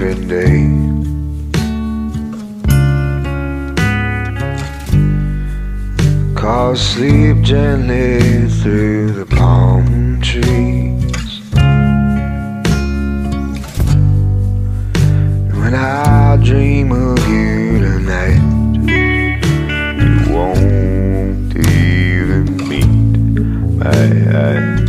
day. Cause sleep gently through the palm trees. When I dream of you tonight, you won't even meet my eyes.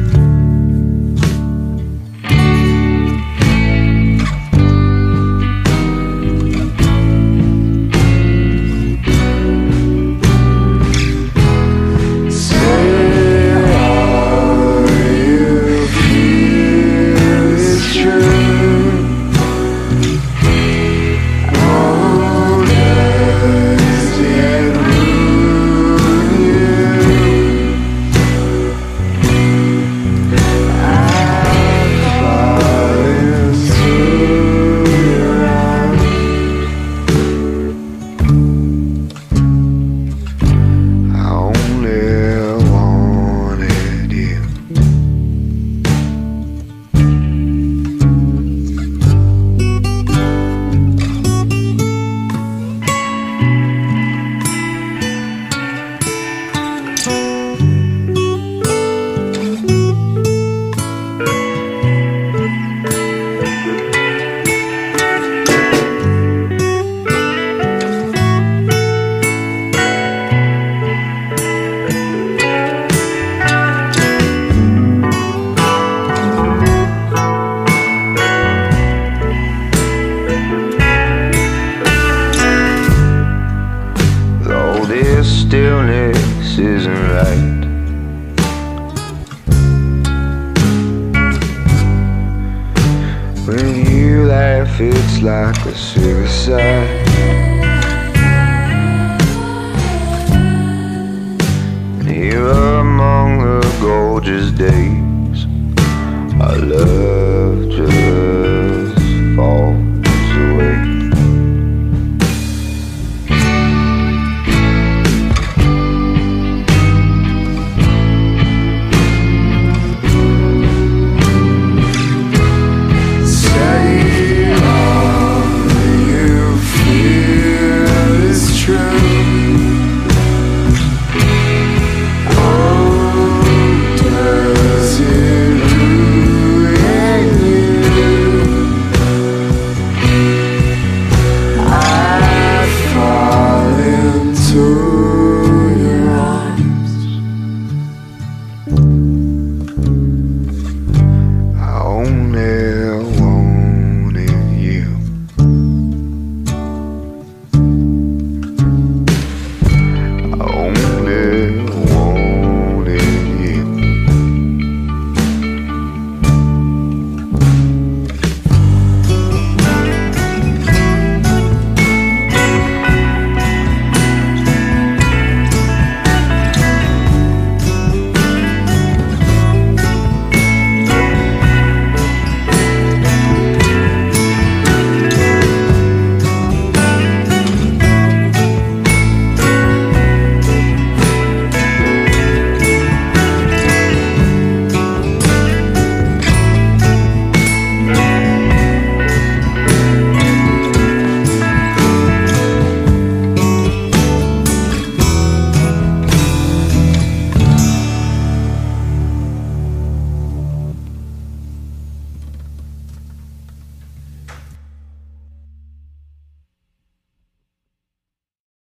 This isn't right. When you laugh, it's like a suicide. And here among the gorgeous days, I love.